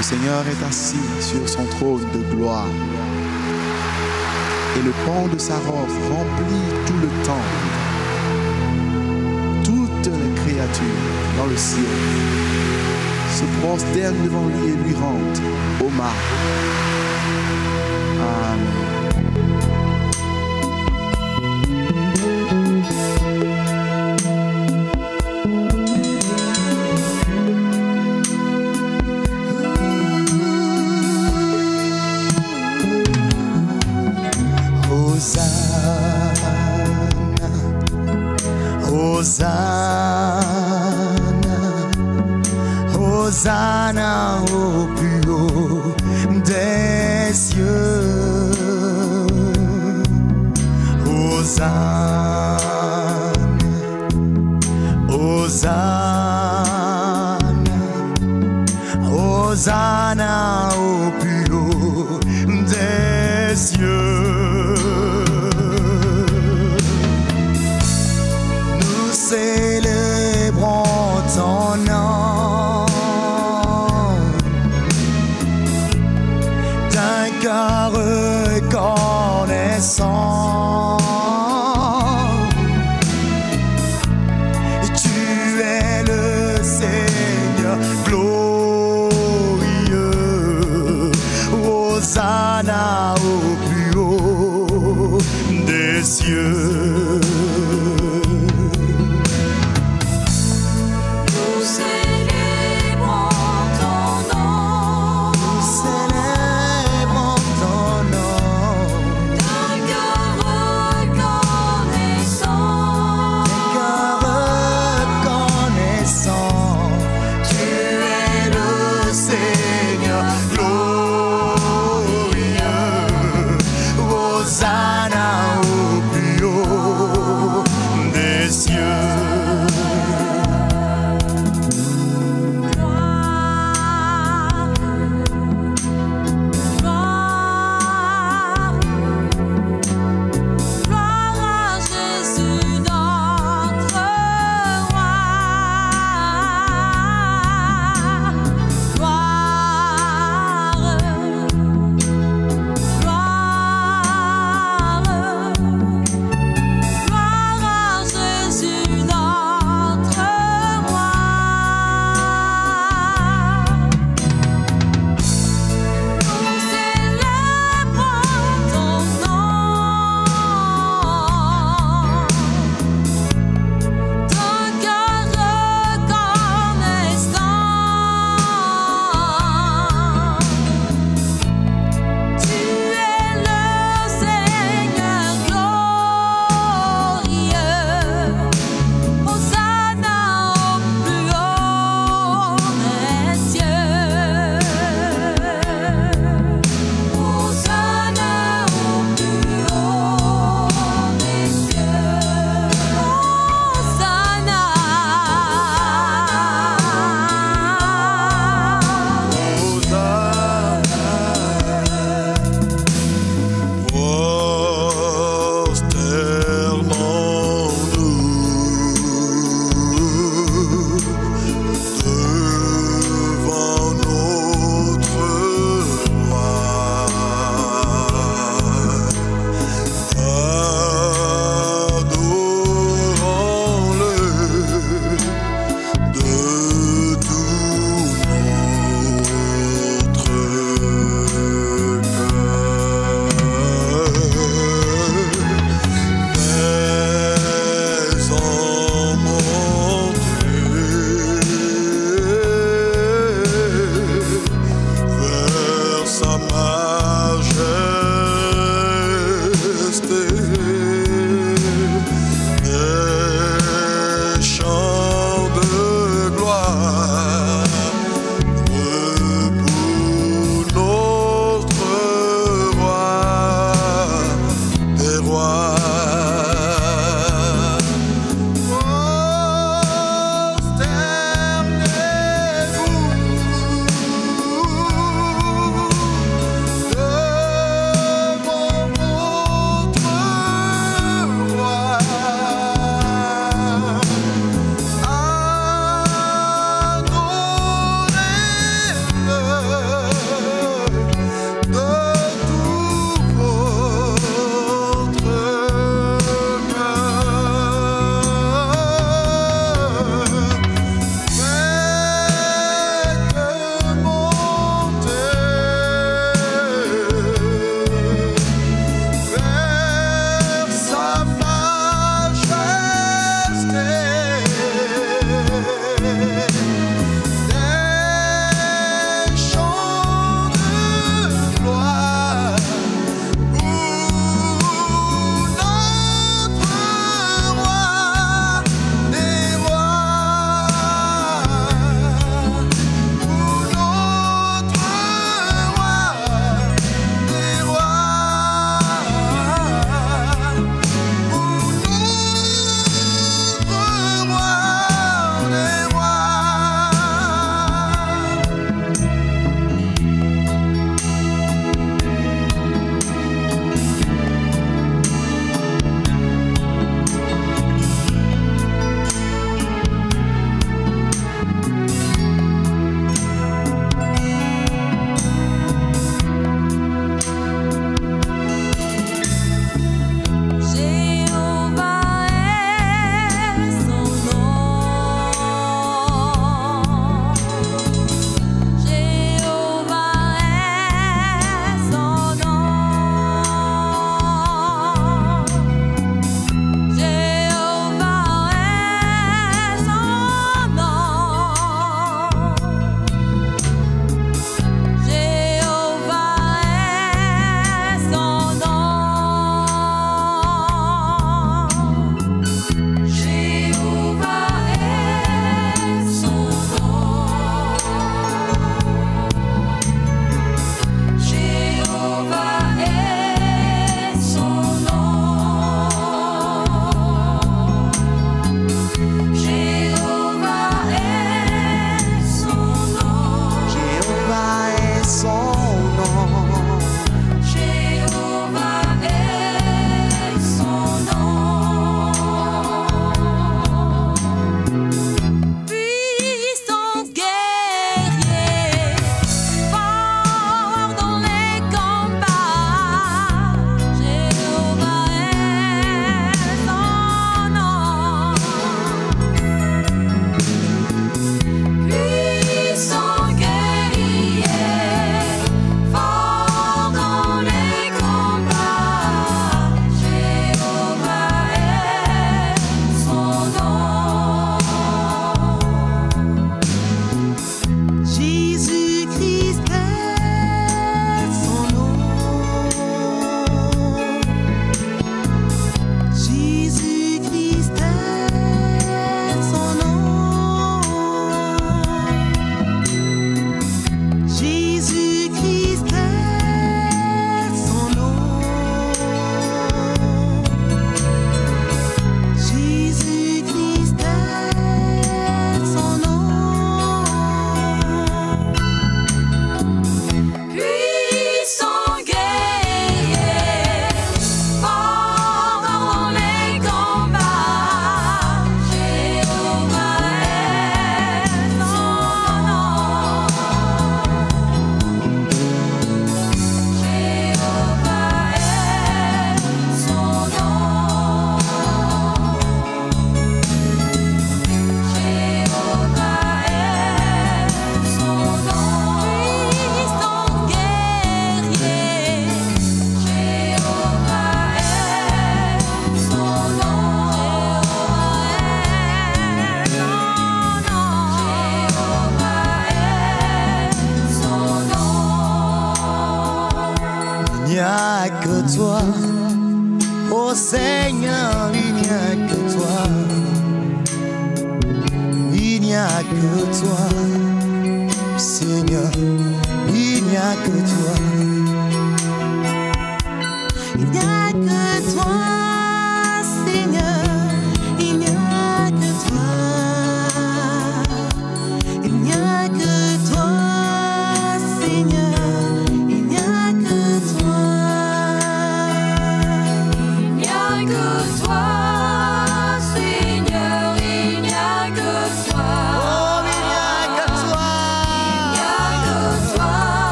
Le Seigneur est assis sur son trône de gloire. Et le pan de sa robe remplit tout le temple. Toutes les créatures dans le ciel se prosternent devant lui et lui rendent hommage. Amen. Hosanna, Hosanna au plus haut des cieux. Hosanna,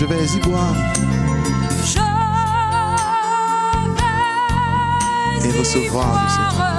je vais y boire. Je vais et recevoir du Seigneur.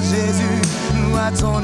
Jésus, à ton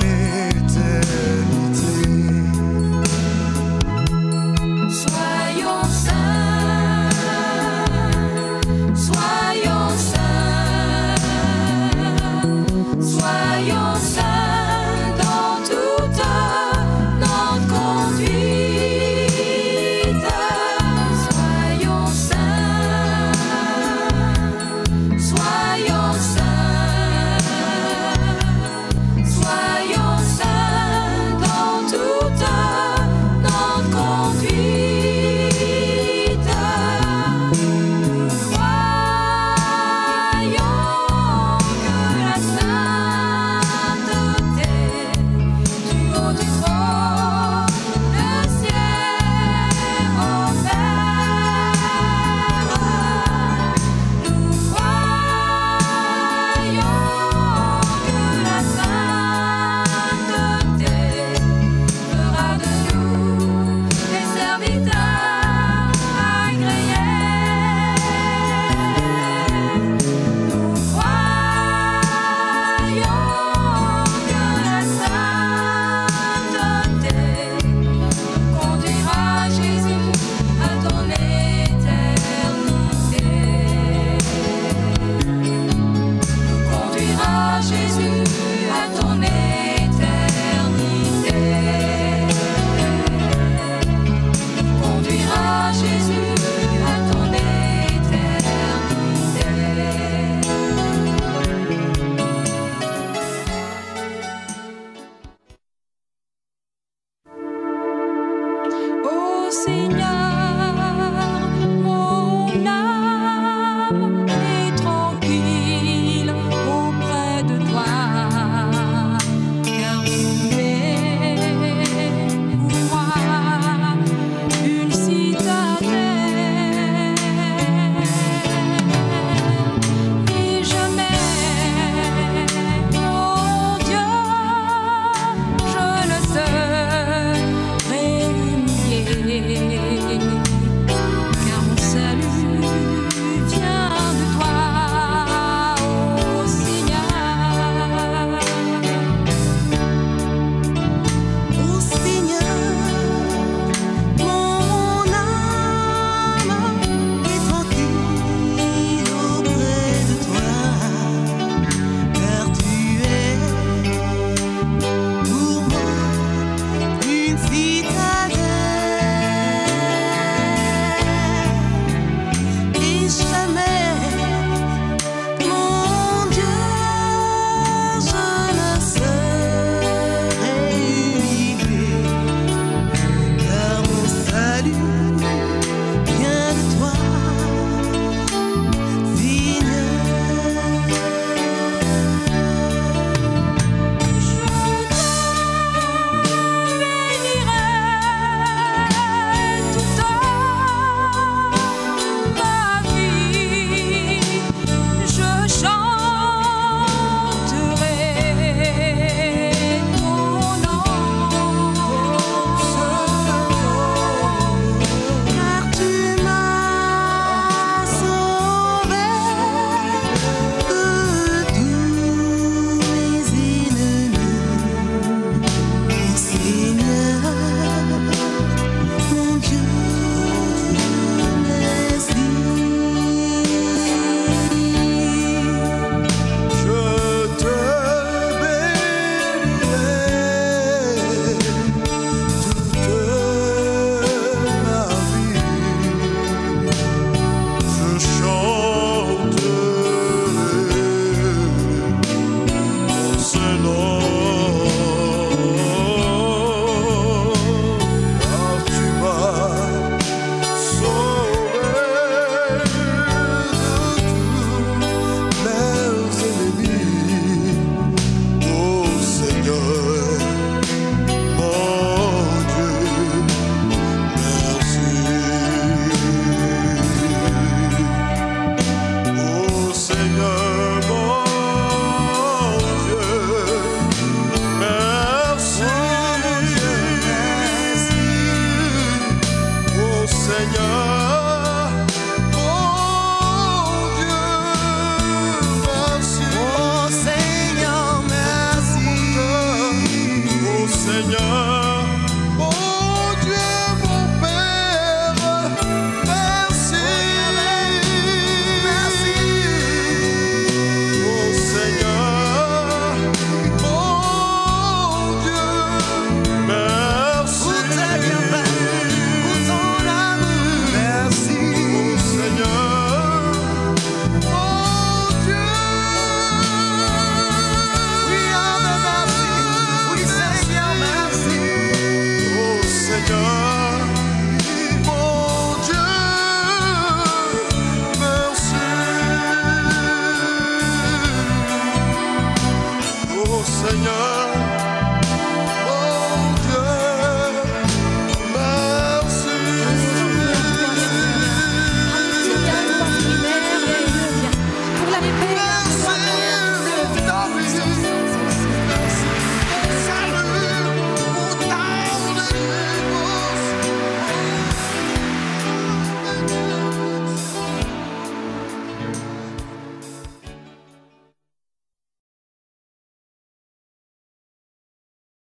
Seigneur.